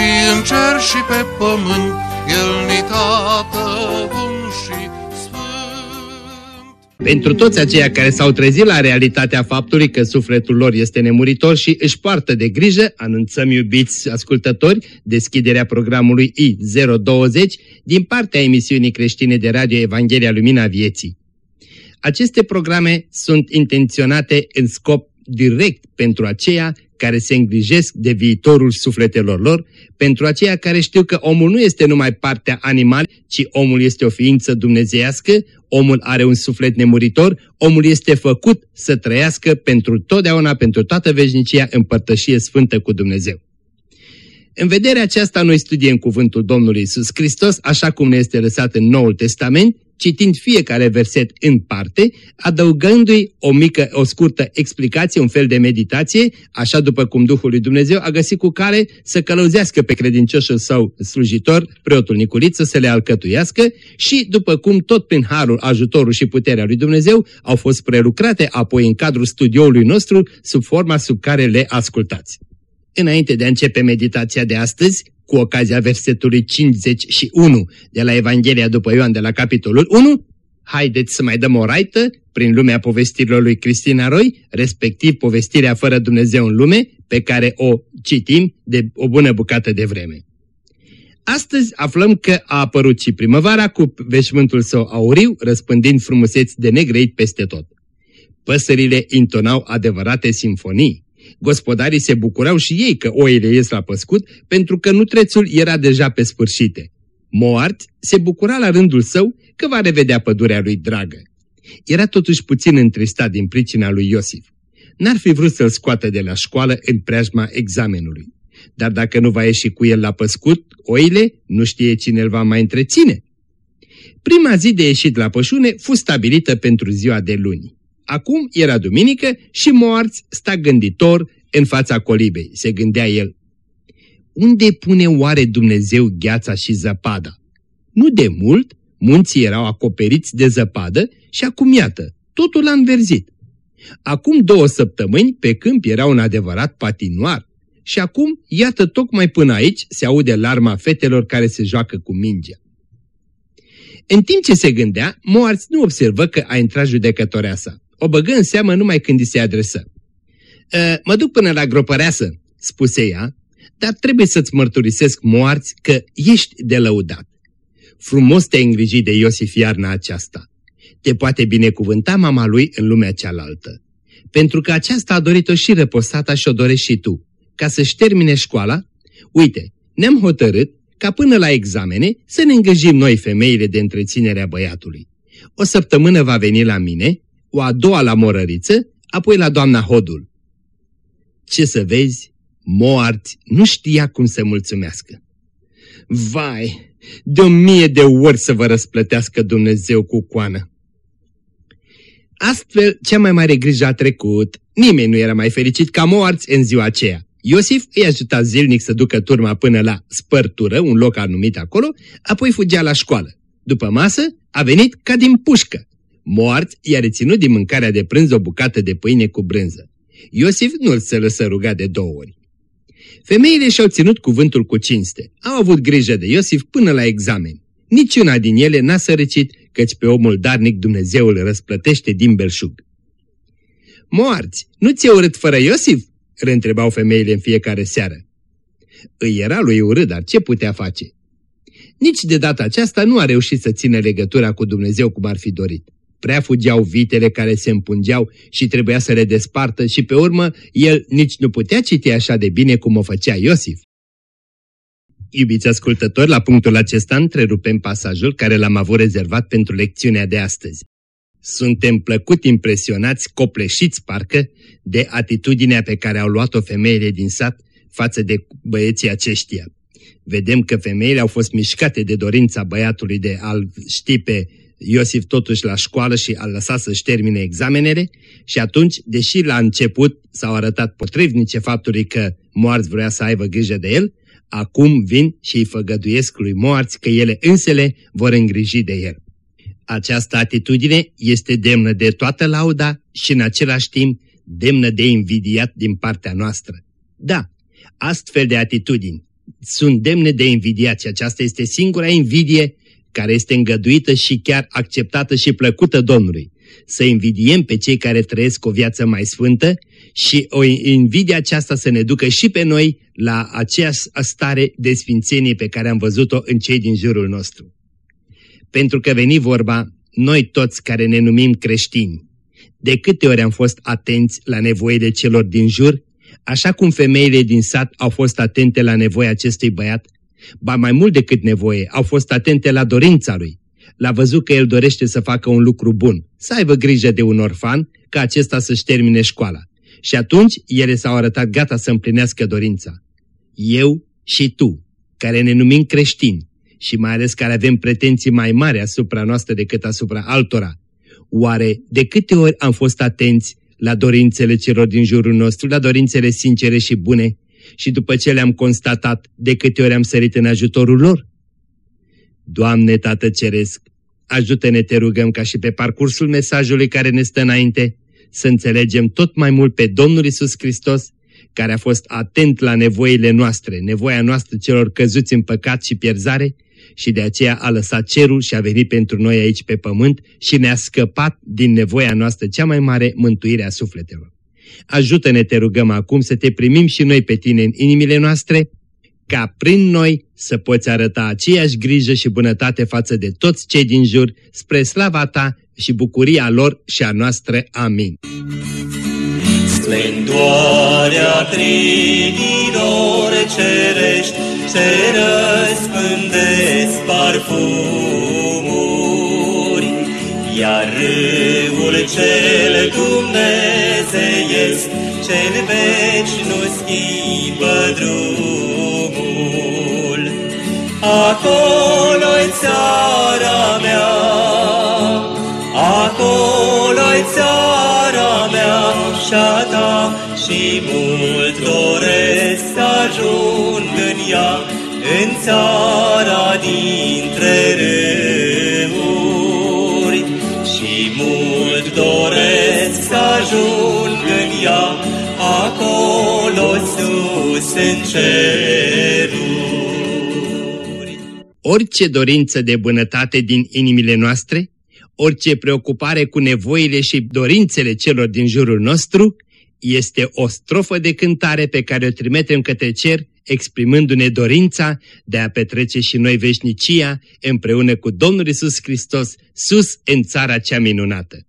și în cer și pe pământ, El ni tată bun și pentru toți aceia care s-au trezit la realitatea faptului că sufletul lor este nemuritor și își poartă de grijă, anunțăm iubiți ascultători deschiderea programului I020 din partea emisiunii creștine de radio Evanghelia Lumina Vieții. Aceste programe sunt intenționate în scop direct pentru aceia care se îngrijesc de viitorul sufletelor lor, pentru aceia care știu că omul nu este numai partea animal, ci omul este o ființă dumnezeiască, omul are un suflet nemuritor, omul este făcut să trăiască pentru totdeauna, pentru toată veșnicia, în părtășie sfântă cu Dumnezeu. În vederea aceasta noi studiem cuvântul Domnului Isus Hristos, așa cum ne este lăsat în Noul Testament, citind fiecare verset în parte, adăugându-i o mică, o scurtă explicație, un fel de meditație, așa după cum Duhul lui Dumnezeu a găsit cu care să călăuzească pe credincioșul său slujitor, preotul Nicoliță, să le alcătuiască și după cum tot prin harul, ajutorul și puterea lui Dumnezeu au fost prelucrate apoi în cadrul studioului nostru sub forma sub care le ascultați. Înainte de a începe meditația de astăzi, cu ocazia versetului 51 de la Evanghelia după Ioan de la capitolul 1, haideți să mai dăm o raită prin lumea povestirilor lui Cristina Roy, respectiv povestirea fără Dumnezeu în lume, pe care o citim de o bună bucată de vreme. Astăzi aflăm că a apărut și primăvara cu veșmântul său auriu, răspândind frumuseți de negreit peste tot. Păsările intonau adevărate simfonii. Gospodarii se bucurau și ei că oile ies la păscut, pentru că nutrețul era deja pe sfârșite. Moart se bucura la rândul său că va revedea pădurea lui dragă. Era totuși puțin întristat din pricina lui Iosif. N-ar fi vrut să-l scoată de la școală în preajma examenului. Dar dacă nu va ieși cu el la păscut, oile, nu știe cine îl va mai întreține. Prima zi de ieșit la pășune fu stabilită pentru ziua de luni. Acum era duminică și moarți sta gânditor în fața colibei, se gândea el. Unde pune oare Dumnezeu gheața și zăpada? Nu de mult, munții erau acoperiți de zăpadă și acum iată, totul a înverzit. Acum două săptămâni pe câmp era un adevărat patinoar și acum, iată, tocmai până aici se aude larma fetelor care se joacă cu mingea. În timp ce se gândea, Moarți nu observă că a intrat judecătorea sa o băgă în seamă numai când îi se adresă. E, mă duc până la gropăreasă, spuse ea, dar trebuie să-ți mărturisesc moarți că ești de lăudat. Frumos te-ai îngrijit de Iosif iarna aceasta. Te poate binecuvânta mama lui în lumea cealaltă. Pentru că aceasta a dorit-o și răposata și o dorești și tu. Ca să-și termine școala, uite, ne-am hotărât ca până la examene să ne îngăjim noi femeile de întreținere a băiatului. O săptămână va veni la mine o a doua la morăriță, apoi la doamna Hodul. Ce să vezi, Moart nu știa cum să mulțumească. Vai, de o mie de ori să vă răsplătească Dumnezeu cu coană. Astfel, cea mai mare grijă a trecut. Nimeni nu era mai fericit ca Moarți în ziua aceea. Iosif îi ajuta zilnic să ducă turma până la spărtură, un loc anumit acolo, apoi fugea la școală. După masă, a venit ca din pușcă. Moart i-a reținut din mâncarea de prânz o bucată de pâine cu brânză. Iosif nu-l se lăsă ruga de două ori. Femeile și-au ținut cuvântul cu cinste. Au avut grijă de Iosif până la examen. Niciuna din ele n-a sărăcit, căci pe omul darnic Dumnezeu îl răsplătește din belșug. Moarți, nu ți-e urât fără Iosif? îl întrebau femeile în fiecare seară. Îi era lui urât, dar ce putea face? Nici de data aceasta nu a reușit să țină legătura cu Dumnezeu cum ar fi dorit prea fugeau vitele care se împungeau și trebuia să le despartă și pe urmă el nici nu putea citi așa de bine cum o făcea Iosif. Iubiți ascultători, la punctul acesta întrerupem pasajul care l-am avut rezervat pentru lecțiunea de astăzi. Suntem plăcut impresionați, copleșiți parcă, de atitudinea pe care au luat-o femeile din sat față de băieții aceștia. Vedem că femeile au fost mișcate de dorința băiatului de a-l ști pe Iosif totuși la școală și a lăsat să-și termine examenele și atunci, deși la început s-au arătat potrivnice faptului că Moarți vrea să aibă grijă de el, acum vin și îi făgăduiesc lui Moarți că ele însele vor îngriji de el. Această atitudine este demnă de toată lauda și în același timp demnă de invidiat din partea noastră. Da, astfel de atitudini sunt demne de invidiat și aceasta este singura invidie care este îngăduită și chiar acceptată și plăcută Domnului. Să invidiem pe cei care trăiesc o viață mai sfântă și o invidie aceasta să ne ducă și pe noi la aceeași stare de sfințenie pe care am văzut-o în cei din jurul nostru. Pentru că veni vorba, noi toți care ne numim creștini, de câte ori am fost atenți la nevoile celor din jur, așa cum femeile din sat au fost atente la nevoia acestui băiat, ba mai mult decât nevoie, au fost atente la dorința lui. L-a văzut că el dorește să facă un lucru bun, să aibă grijă de un orfan, ca acesta să-și termine școala. Și atunci ele s-au arătat gata să împlinească dorința. Eu și tu, care ne numim creștini și mai ales care avem pretenții mai mari asupra noastră decât asupra altora, oare de câte ori am fost atenți la dorințele celor din jurul nostru, la dorințele sincere și bune și după ce le-am constatat, de câte ori am sărit în ajutorul lor? Doamne Tată Ceresc, ajută-ne, te rugăm, ca și pe parcursul mesajului care ne stă înainte, să înțelegem tot mai mult pe Domnul Isus Hristos, care a fost atent la nevoile noastre, nevoia noastră celor căzuți în păcat și pierzare, și de aceea a lăsat cerul și a venit pentru noi aici pe pământ și ne-a scăpat din nevoia noastră cea mai mare, mântuirea sufletelor. Ajută-ne, te rugăm acum, să te primim și noi pe tine în inimile noastre, ca prin noi să poți arăta aceeași grijă și bunătate față de toți cei din jur, spre slava ta și bucuria lor și a noastră. Amin. Splendoarea trinilor cerești se răspândesc parfumuri, iar râul cel dumnezeiesc, cel veci nu schimbă drumul. Acolo-i țara mea, acolo-i țara mea și ta, și mult doresc să ajung în ea, în țara sus în ceruri. Orice dorință de bunătate din inimile noastre, orice preocupare cu nevoile și dorințele celor din jurul nostru, este o strofă de cântare pe care o trimitem către cer exprimându-ne dorința de a petrece și noi veșnicia împreună cu Domnul Isus Hristos sus în țara cea minunată.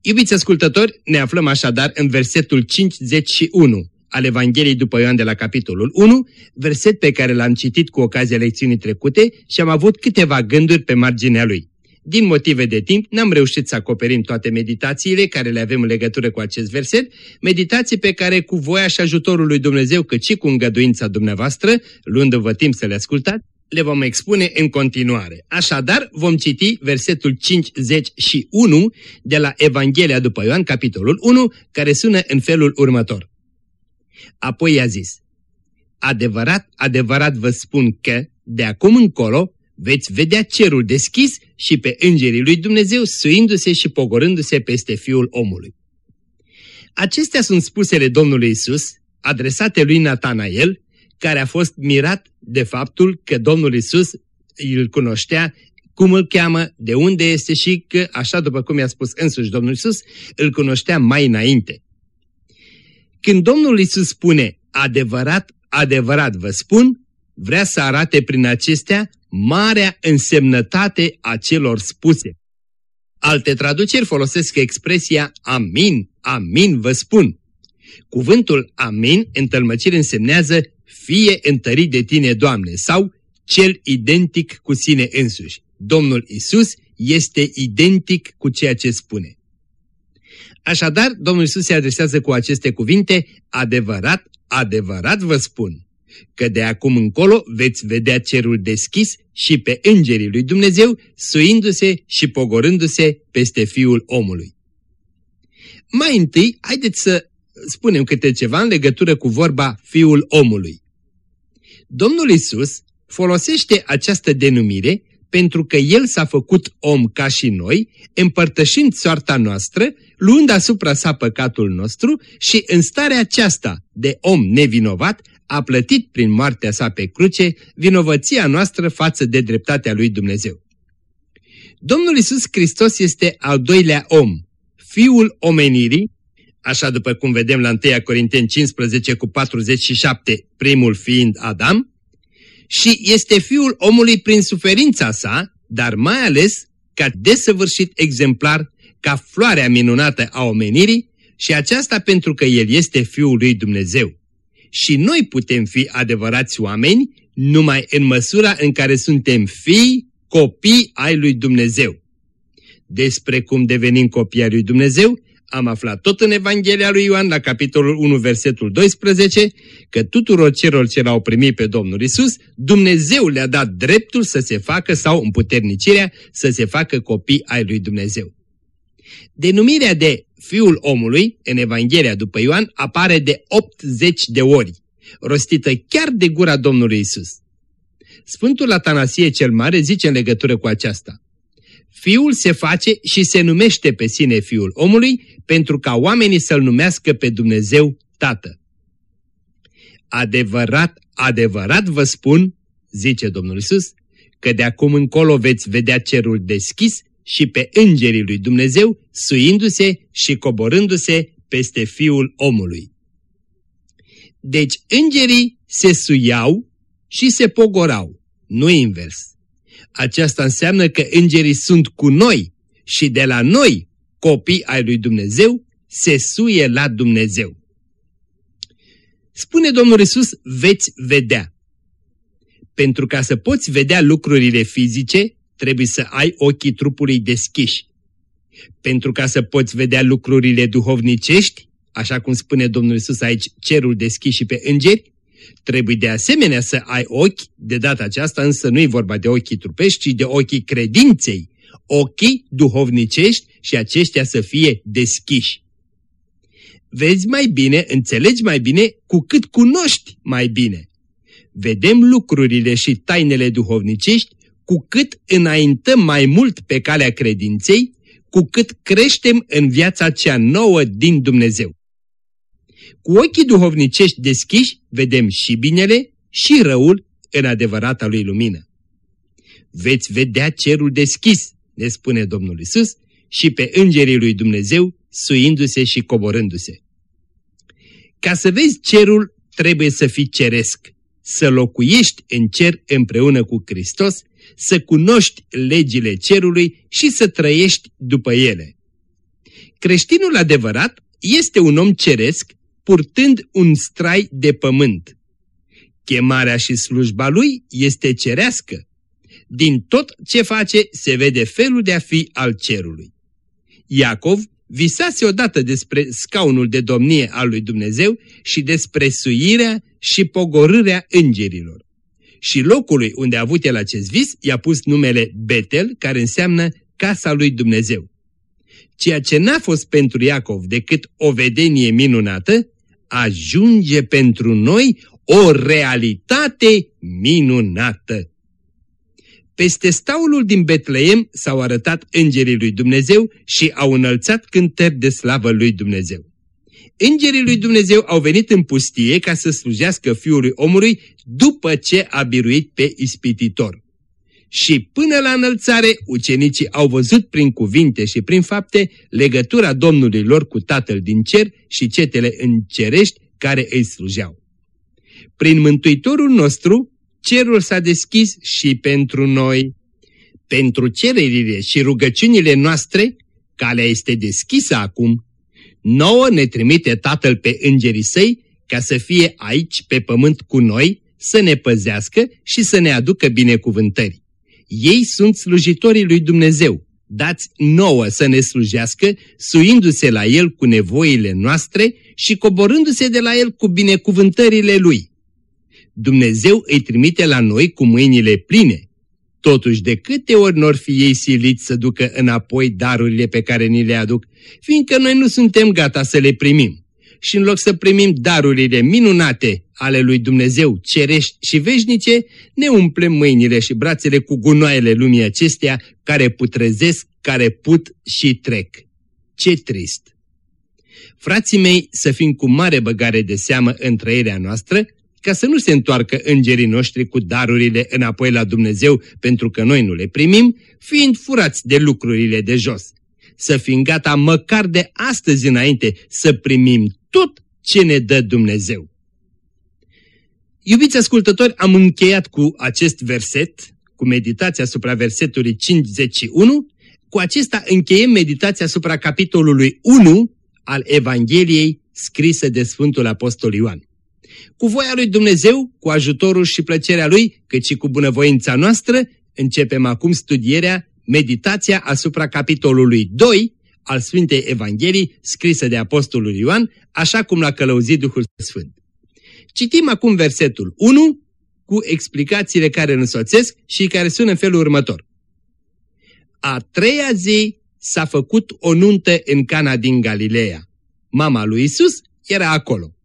Iubiți ascultători, ne aflăm așadar în versetul 51 al Evangheliei după Ioan de la capitolul 1, verset pe care l-am citit cu ocazia lecțiunii trecute și am avut câteva gânduri pe marginea lui. Din motive de timp, n-am reușit să acoperim toate meditațiile care le avem în legătură cu acest verset, meditații pe care cu voia și ajutorul lui Dumnezeu, cât și cu îngăduința dumneavoastră, luându-vă timp să le ascultați, le vom expune în continuare. Așadar, vom citi versetul 51 de la Evanghelia după Ioan, capitolul 1, care sună în felul următor. Apoi i-a zis, Adevărat, adevărat vă spun că, de acum încolo, veți vedea cerul deschis și pe îngerii lui Dumnezeu suindu-se și pogorându-se peste Fiul omului. Acestea sunt spusele Domnului Isus, adresate lui Natanael, care a fost mirat de faptul că Domnul Isus îl cunoștea cum îl cheamă, de unde este și că, așa după cum i-a spus însuși Domnul Isus, îl cunoștea mai înainte. Când Domnul Isus spune, adevărat, adevărat vă spun, vrea să arate prin acestea marea însemnătate a celor spuse. Alte traduceri folosesc expresia amin, amin vă spun. Cuvântul amin în tălmăcire însemnează fie întărit de tine, Doamne, sau cel identic cu sine însuși. Domnul Isus este identic cu ceea ce spune. Așadar, Domnul Isus se adresează cu aceste cuvinte, adevărat, adevărat vă spun că de acum încolo veți vedea cerul deschis și pe îngerii lui Dumnezeu suindu-se și pogorându-se peste Fiul omului. Mai întâi, haideți să spunem câte ceva în legătură cu vorba Fiul omului. Domnul Isus folosește această denumire pentru că El s-a făcut om ca și noi, împărtășind soarta noastră, luând asupra sa păcatul nostru și în starea aceasta de om nevinovat a plătit prin moartea sa pe cruce vinovăția noastră față de dreptatea lui Dumnezeu. Domnul Isus Hristos este al doilea om, fiul omenirii, așa după cum vedem la 1 Corinteni 15 cu 47, primul fiind Adam, și este fiul omului prin suferința sa, dar mai ales ca desăvârșit exemplar, ca floarea minunată a omenirii și aceasta pentru că el este fiul lui Dumnezeu. Și noi putem fi adevărați oameni numai în măsura în care suntem fii, copii ai lui Dumnezeu. Despre cum devenim copii ai lui Dumnezeu, am aflat tot în Evanghelia lui Ioan, la capitolul 1, versetul 12, că tuturor celor ce l-au primit pe Domnul Isus, Dumnezeu le-a dat dreptul să se facă sau împuternicirea să se facă copii ai lui Dumnezeu. Denumirea de Fiul omului în Evanghelia după Ioan apare de 80 de ori, rostită chiar de gura Domnului Isus. Sfântul Atanasie cel Mare zice în legătură cu aceasta. Fiul se face și se numește pe sine Fiul omului pentru ca oamenii să-L numească pe Dumnezeu Tată. Adevărat, adevărat vă spun, zice Domnul Isus, că de acum încolo veți vedea cerul deschis și pe îngerii lui Dumnezeu suindu-se și coborându-se peste Fiul omului. Deci îngerii se suiau și se pogorau, nu invers. Aceasta înseamnă că îngerii sunt cu noi și de la noi, copii ai lui Dumnezeu, se suie la Dumnezeu. Spune Domnul Isus, veți vedea. Pentru ca să poți vedea lucrurile fizice, trebuie să ai ochii trupului deschiși. Pentru ca să poți vedea lucrurile duhovnicești, așa cum spune Domnul Isus aici, cerul deschis și pe îngeri, trebuie de asemenea să ai ochi, de data aceasta însă nu e vorba de ochii trupești, ci de ochii credinței, ochii duhovnicești și aceștia să fie deschiși. Vezi mai bine, înțelegi mai bine, cu cât cunoști mai bine. Vedem lucrurile și tainele duhovnicești cu cât înaintăm mai mult pe calea credinței, cu cât creștem în viața cea nouă din Dumnezeu. Cu ochii duhovnicești deschiși vedem și binele și răul în adevărata lui lumină. Veți vedea cerul deschis, ne spune Domnul Isus, și pe îngerii lui Dumnezeu suindu-se și coborându-se. Ca să vezi cerul, trebuie să fii ceresc, să locuiești în cer împreună cu Hristos să cunoști legile cerului și să trăiești după ele. Creștinul adevărat este un om ceresc purtând un strai de pământ. Chemarea și slujba lui este cerească. Din tot ce face se vede felul de a fi al cerului. Iacov visase odată despre scaunul de domnie al lui Dumnezeu și despre suirea și pogorârea îngerilor și locului unde a avut el acest vis i-a pus numele Betel, care înseamnă casa lui Dumnezeu. Ceea ce n-a fost pentru Iacov decât o vedenie minunată, ajunge pentru noi o realitate minunată. Peste staulul din Betleem s-au arătat îngerii lui Dumnezeu și au înălțat cântări de slavă lui Dumnezeu. Îngerii lui Dumnezeu au venit în pustie ca să slujească Fiului omului după ce a biruit pe ispititor. Și până la înălțare, ucenicii au văzut prin cuvinte și prin fapte legătura Domnului lor cu Tatăl din cer și cetele încerești care îi slujeau. Prin Mântuitorul nostru, cerul s-a deschis și pentru noi. Pentru cererile și rugăciunile noastre, calea este deschisă acum Nouă ne trimite Tatăl pe îngerii săi ca să fie aici pe pământ cu noi, să ne păzească și să ne aducă binecuvântări. Ei sunt slujitorii lui Dumnezeu. Dați nouă să ne slujească, suindu-se la El cu nevoile noastre și coborându-se de la el cu binecuvântările lui. Dumnezeu îi trimite la noi cu mâinile pline. Totuși, de câte ori nor fi ei siliți să ducă înapoi darurile pe care ni le aduc, fiindcă noi nu suntem gata să le primim. Și în loc să primim darurile minunate ale lui Dumnezeu, cerești și veșnice, ne umplem mâinile și brațele cu gunoaiele lumii acestea care putrezesc, care put și trec. Ce trist! Frații mei, să fim cu mare băgare de seamă în trăirea noastră, ca să nu se întoarcă îngerii noștri cu darurile înapoi la Dumnezeu pentru că noi nu le primim, fiind furați de lucrurile de jos. Să fim gata măcar de astăzi înainte să primim tot ce ne dă Dumnezeu. Iubiți ascultători, am încheiat cu acest verset, cu meditația asupra versetului 51, cu acesta încheiem meditația asupra capitolului 1 al Evangheliei scrisă de Sfântul Apostol Ioan. Cu voia lui Dumnezeu, cu ajutorul și plăcerea lui, cât și cu bunăvoința noastră, începem acum studierea, meditația asupra capitolului 2 al Sfintei Evangheliei scrisă de Apostolul Ioan, așa cum l-a călăuzit Duhul Sfânt. Citim acum versetul 1 cu explicațiile care îl însoțesc și care sună în felul următor. A treia zi s-a făcut o nuntă în Cana din Galileea. Mama lui Isus era acolo.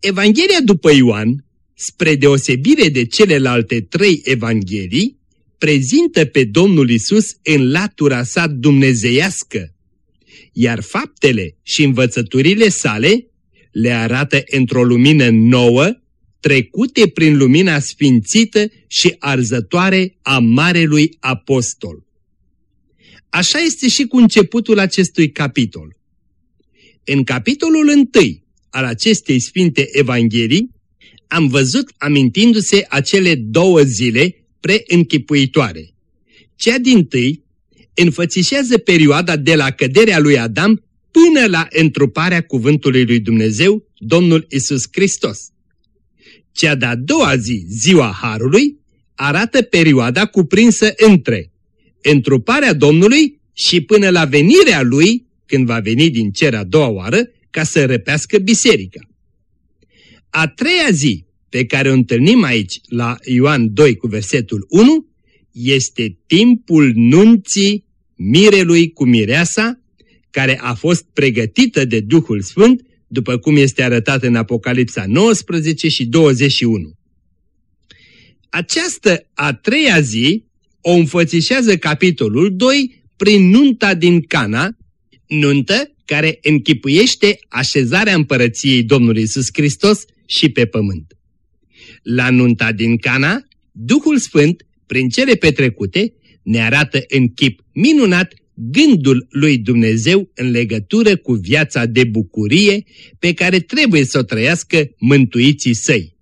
Evanghelia după Ioan, spre deosebire de celelalte trei evanghelii, prezintă pe Domnul Isus în latura sa dumnezeiască, iar faptele și învățăturile sale le arată într-o lumină nouă, trecute prin lumina sfințită și arzătoare a Marelui Apostol. Așa este și cu începutul acestui capitol. În capitolul întâi al acestei Sfinte Evanghelii am văzut amintindu-se acele două zile preînchipuitoare. Cea din tâi înfățișează perioada de la căderea lui Adam până la întruparea cuvântului lui Dumnezeu, Domnul Isus Hristos. Cea de-a doua zi, ziua Harului, arată perioada cuprinsă între întruparea Domnului și până la venirea Lui, când va veni din cer a doua oară, ca să răpească biserica. A treia zi, pe care o întâlnim aici la Ioan 2 cu versetul 1, este timpul nunții mirelui cu mireasa, care a fost pregătită de Duhul Sfânt, după cum este arătat în Apocalipsa 19 și 21. Această a treia zi o înfățișează capitolul 2 prin nunta din Cana, nuntă care închipuiește așezarea împărăției Domnului Isus Hristos și pe pământ. La nunta din Cana, Duhul Sfânt, prin cele petrecute, ne arată în chip minunat gândul lui Dumnezeu în legătură cu viața de bucurie pe care trebuie să o trăiască mântuiții săi.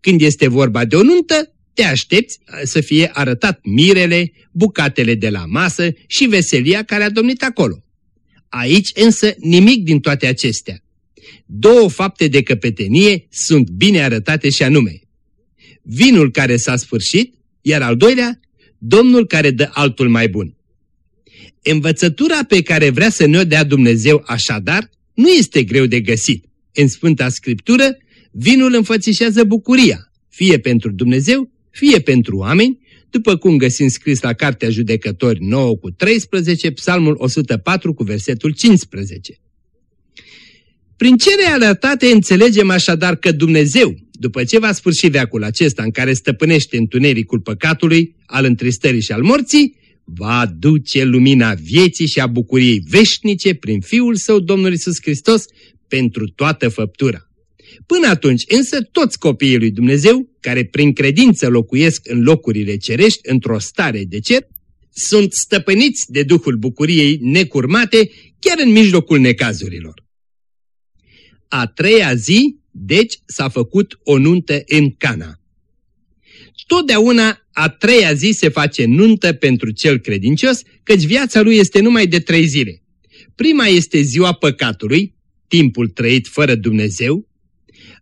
Când este vorba de o nuntă, te aștepți să fie arătat mirele, bucatele de la masă și veselia care a domnit acolo. Aici însă nimic din toate acestea. Două fapte de căpetenie sunt bine arătate și anume. Vinul care s-a sfârșit, iar al doilea, Domnul care dă altul mai bun. Învățătura pe care vrea să ne-o dea Dumnezeu așadar nu este greu de găsit. În Sfânta Scriptură, vinul înfățișează bucuria, fie pentru Dumnezeu, fie pentru oameni, după cum găsim scris la Cartea Judecători 9 cu 13, Psalmul 104 cu versetul 15. Prin cele alertate înțelegem așadar că Dumnezeu, după ce va sfârși veacul acesta în care stăpânește întunericul păcatului, al întristării și al morții, va aduce lumina vieții și a bucuriei veșnice prin Fiul Său, Domnul Isus Hristos, pentru toată făptura. Până atunci însă toți copiii lui Dumnezeu, care prin credință locuiesc în locurile cerești, într-o stare de cer, sunt stăpâniți de Duhul Bucuriei necurmate chiar în mijlocul necazurilor. A treia zi, deci, s-a făcut o nuntă în Cana. Totdeauna a treia zi se face nuntă pentru cel credincios, căci viața lui este numai de trei zile. Prima este ziua păcatului, timpul trăit fără Dumnezeu,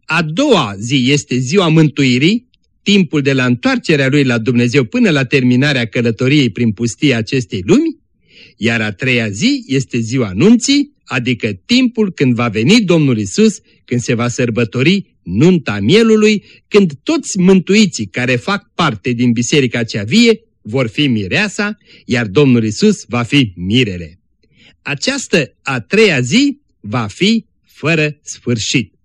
a doua zi este ziua mântuirii, timpul de la întoarcerea lui la Dumnezeu până la terminarea călătoriei prin pustia acestei lumi, iar a treia zi este ziua nunții, adică timpul când va veni Domnul Isus, când se va sărbători nunta mielului, când toți mântuiții care fac parte din biserica cea vie vor fi mireasa, iar Domnul Isus va fi mirele. Această a treia zi va fi fără sfârșit.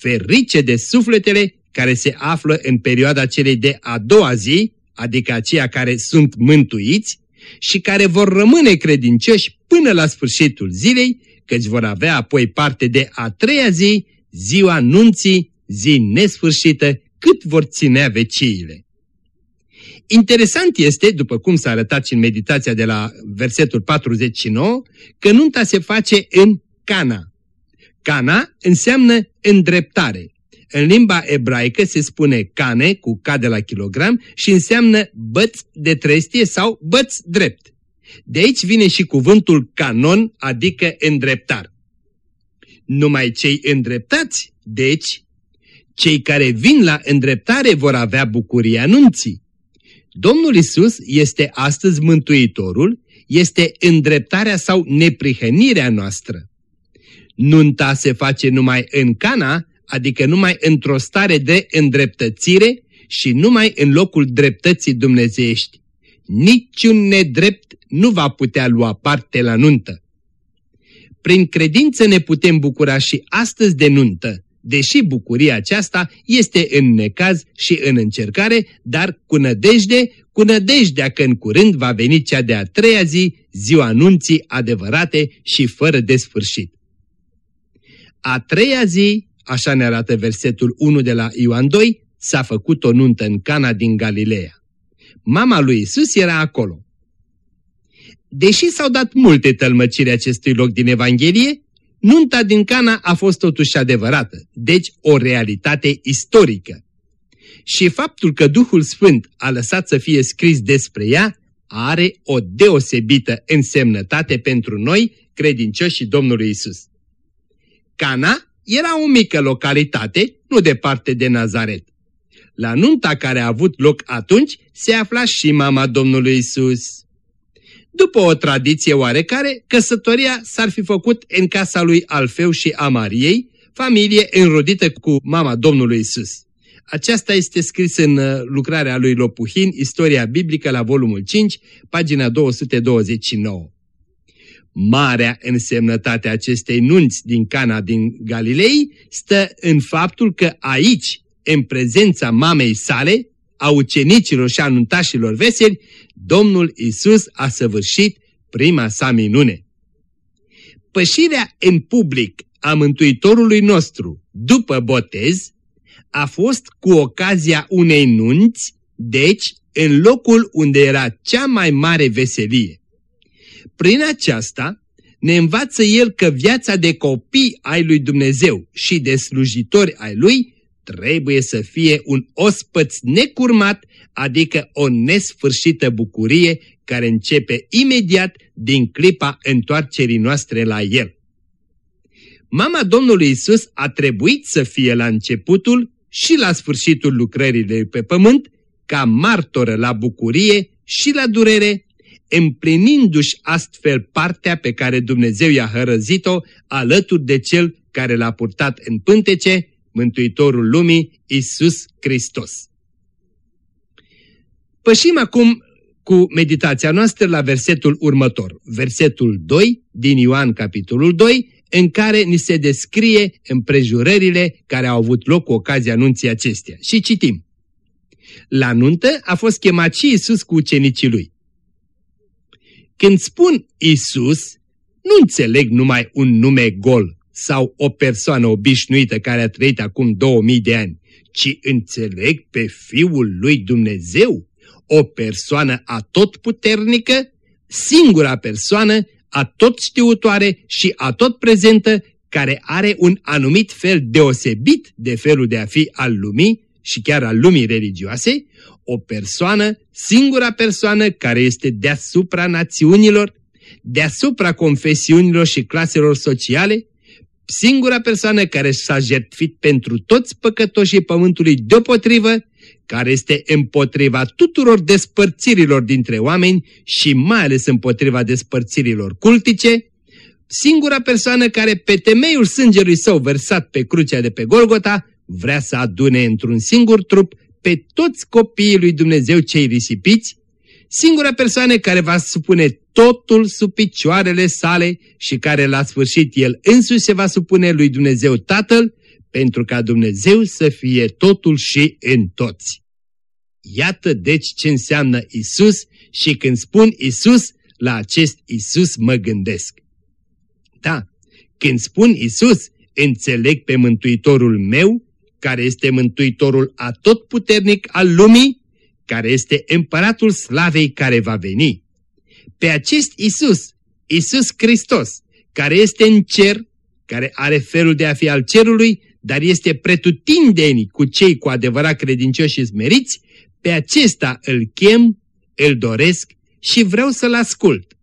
Ferice de sufletele care se află în perioada celei de a doua zi, adică aceia care sunt mântuiți și care vor rămâne credincioși până la sfârșitul zilei, căci vor avea apoi parte de a treia zi, ziua nunții, zi nesfârșită, cât vor ținea veciile. Interesant este, după cum s-a arătat și în meditația de la versetul 49, că nunta se face în Cana. Cana înseamnă îndreptare. În limba ebraică se spune cane cu K de la kilogram și înseamnă băț de trestie sau băț drept. De aici vine și cuvântul canon, adică îndreptar. Numai cei îndreptați, deci, cei care vin la îndreptare vor avea bucuria nunții. Domnul Isus este astăzi Mântuitorul, este îndreptarea sau neprihănirea noastră. Nunta se face numai în Cana, adică numai într-o stare de îndreptățire și numai în locul dreptății dumnezeiești. Niciun nedrept nu va putea lua parte la nuntă. Prin credință ne putem bucura și astăzi de nuntă, deși bucuria aceasta este în necaz și în încercare, dar cu nădejde, cu nădejdea că în curând va veni cea de-a treia zi, ziua nunții adevărate și fără de sfârșit. A treia zi, așa ne arată versetul 1 de la Ioan 2, s-a făcut o nuntă în Cana din Galileea. Mama lui Isus era acolo. Deși s-au dat multe tălmăciri acestui loc din Evanghelie, nunta din Cana a fost totuși adevărată, deci o realitate istorică. Și faptul că Duhul Sfânt a lăsat să fie scris despre ea are o deosebită însemnătate pentru noi, credincioșii Domnului Isus. Cana era o mică localitate, nu departe de Nazaret. La nunta care a avut loc atunci se afla și mama Domnului Isus. După o tradiție oarecare, căsătoria s-ar fi făcut în casa lui Alfeu și a Mariei, familie înrodită cu mama Domnului Isus. Aceasta este scris în uh, lucrarea lui Lopuhin, Istoria biblică la volumul 5, pagina 229. Marea însemnătate a acestei nunți din Cana din Galilei stă în faptul că aici, în prezența mamei sale, a ucenicilor și a nuntașilor veseli, Domnul Isus a săvârșit prima sa minune. Pășirea în public a Mântuitorului nostru după botez a fost cu ocazia unei nunți, deci în locul unde era cea mai mare veselie. Prin aceasta ne învață el că viața de copii ai lui Dumnezeu și de slujitori ai lui trebuie să fie un ospăț necurmat, adică o nesfârșită bucurie care începe imediat din clipa întoarcerii noastre la el. Mama Domnului Isus a trebuit să fie la începutul și la sfârșitul lucrării pe pământ, ca martoră la bucurie și la durere, împlinindu-și astfel partea pe care Dumnezeu i-a hărăzit-o alături de cel care l-a purtat în pântece, Mântuitorul lumii, Isus Hristos. Pășim acum cu meditația noastră la versetul următor, versetul 2 din Ioan capitolul 2, în care ni se descrie împrejurările care au avut loc cu ocazia anunții acestea. Și citim. La nuntă a fost chemat și Isus cu ucenicii lui. Când spun Isus, nu înțeleg numai un nume gol sau o persoană obișnuită care a trăit acum 2000 de ani, ci înțeleg pe Fiul lui Dumnezeu, o persoană atotputernică, singura persoană atot știutoare și atot prezentă, care are un anumit fel deosebit de felul de a fi al lumii și chiar al lumii religioase, o persoană, singura persoană care este deasupra națiunilor, deasupra confesiunilor și claselor sociale, singura persoană care s-a jertfit pentru toți păcătoșii pământului deopotrivă, care este împotriva tuturor despărțirilor dintre oameni și mai ales împotriva despărțirilor cultice, singura persoană care pe temeiul sângelui său versat pe crucea de pe Golgota vrea să adune într-un singur trup pe toți copiii lui Dumnezeu cei risipiți, singura persoană care va supune totul sub picioarele sale și care la sfârșit el însuși se va supune lui Dumnezeu Tatăl, pentru ca Dumnezeu să fie totul și în toți. Iată deci ce înseamnă Isus și când spun Isus, la acest Isus mă gândesc. Da, când spun Isus, înțeleg pe Mântuitorul meu, care este Mântuitorul atotputernic al lumii, care este împăratul slavei care va veni. Pe acest Isus, Isus Hristos, care este în cer, care are felul de a fi al cerului, dar este pretutindeni cu cei cu adevărat credincioși și smeriți, pe acesta îl chem, îl doresc și vreau să-l ascult.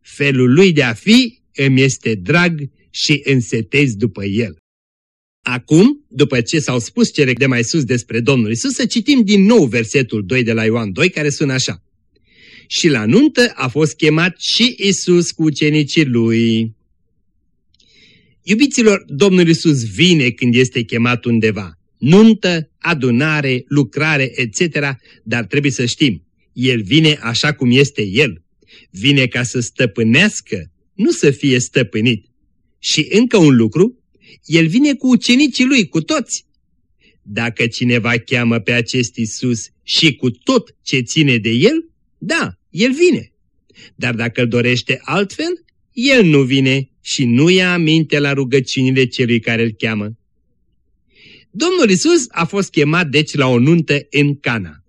Felul lui de a fi îmi este drag și însetez după el. Acum, după ce s-au spus cele de mai sus despre Domnul Isus, să citim din nou versetul 2 de la Ioan 2, care sună așa. Și la nuntă a fost chemat și Isus cu ucenicii lui. Iubiților, Domnul Isus vine când este chemat undeva. Nuntă, adunare, lucrare, etc., dar trebuie să știm, El vine așa cum este El. Vine ca să stăpânească, nu să fie stăpânit. Și încă un lucru, El vine cu ucenicii Lui, cu toți. Dacă cineva cheamă pe acest Isus și cu tot ce ține de El, da, El vine. Dar dacă îl dorește altfel, El nu vine și nu ia aminte la rugăciunile celui care îl cheamă. Domnul Isus a fost chemat deci la o nuntă în Cana.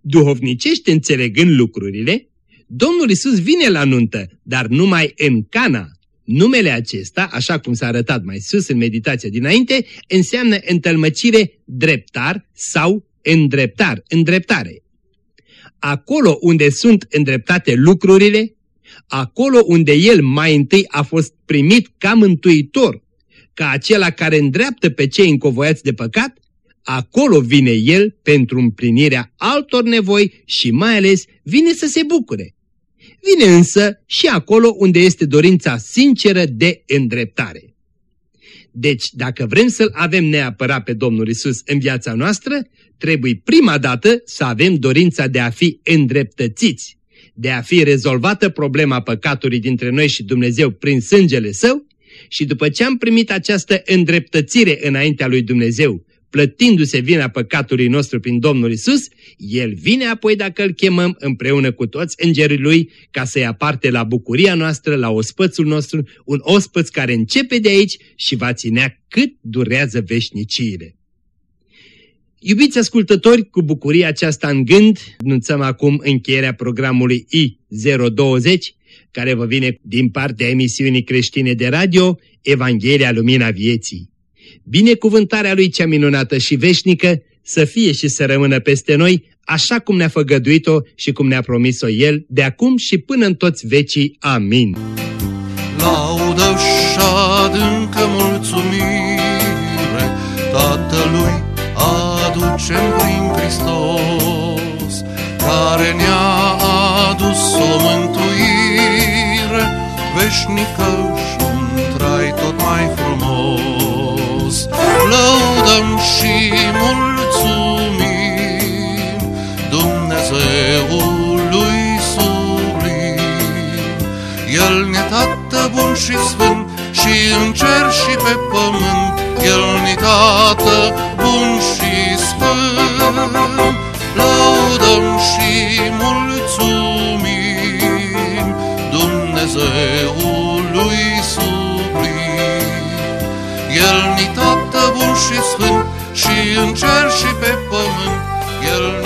Duhovnicește înțelegând lucrurile, Domnul Isus vine la nuntă, dar numai în Cana. Numele acesta, așa cum s-a arătat mai sus în meditația dinainte, înseamnă întâlmăcire dreptar sau îndreptar, îndreptare. Acolo unde sunt îndreptate lucrurile, acolo unde El mai întâi a fost primit ca mântuitor, ca acela care îndreaptă pe cei încovoiați de păcat, acolo vine El pentru împlinirea altor nevoi și mai ales vine să se bucure. Vine însă și acolo unde este dorința sinceră de îndreptare. Deci, dacă vrem să-L avem neapărat pe Domnul Isus în viața noastră, trebuie prima dată să avem dorința de a fi îndreptățiți, de a fi rezolvată problema păcatului dintre noi și Dumnezeu prin sângele Său și după ce am primit această îndreptățire înaintea lui Dumnezeu, plătindu-se vina păcatului nostru prin Domnul Isus, El vine apoi dacă îl chemăm împreună cu toți îngerii Lui ca să ia parte la bucuria noastră, la ospățul nostru, un ospăț care începe de aici și va ținea cât durează veșniciile. Iubiți ascultători, cu bucuria aceasta în gând, anunțăm acum încheierea programului I020, care vă vine din partea emisiunii creștine de radio Evanghelia Lumina Vieții. Binecuvântarea Lui cea minunată și veșnică să fie și să rămână peste noi, așa cum ne-a făgăduit-o și cum ne-a promis-o El, de acum și până în toți vecii. Amin. Laudă și adâncă mulțumire Tatălui aducem prin Hristos, care ne-a adus o mântuire veșnică și un trai tot mai frumos. Lăudăm și mulțumim Dumnezeului sublim. El ne tată bun și sfânt și în cer și pe pământ, El ni tată bun și sfânt. Laudăm și mulțumim Dumnezeului sublim. El ni tată bun și sfânt și în cer și pe pământ, el